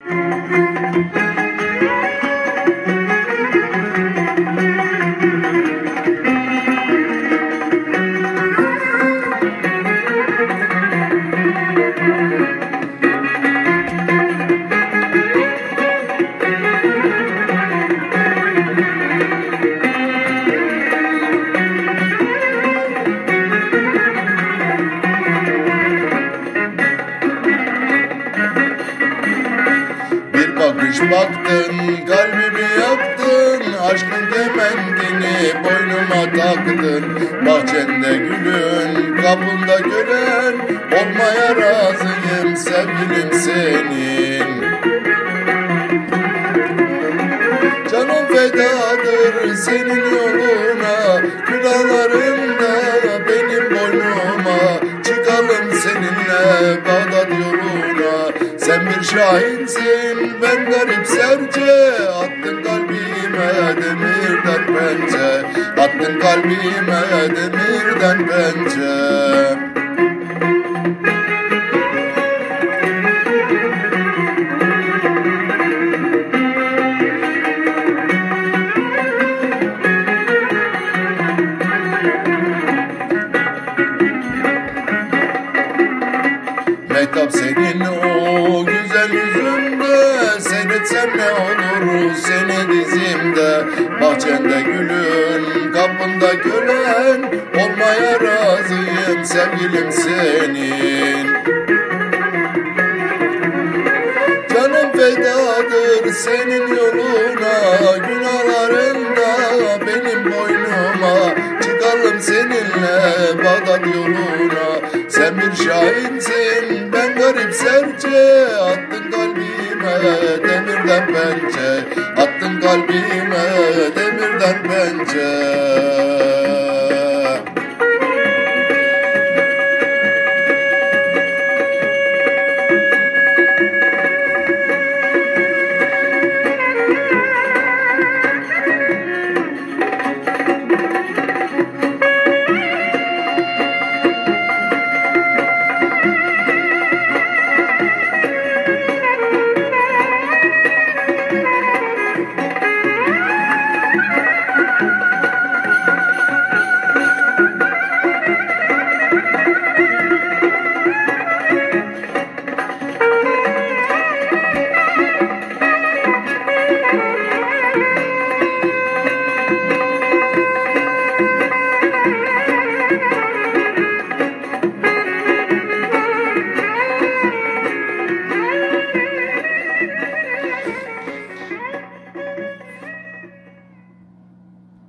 Bir bakış baktın kalbimi yaktın. Aşkın kemendini boynuma taktın. Bahçende gülün kapında gölen Olmaya razıyım sevgilim senin. Canım fedadır senin yoluna. Günahlarım şahinsin ben garip serçe. Attın kalbime demirden pençe. Attın kalbime demirden pençe Mehtap senin o güzel yüzünde. Seyretsem ne olur seni dizimde. Bahçende gülün kapında kölen Olmaya razıyım sevgilim senin. Canım fedadır senin yoluna. Günahların da benim boynuma Bağdat yoluna. Sen bir şahinsin ben garip serçe. Attın kalbime demirden pençe. Attın kalbime demirden pençe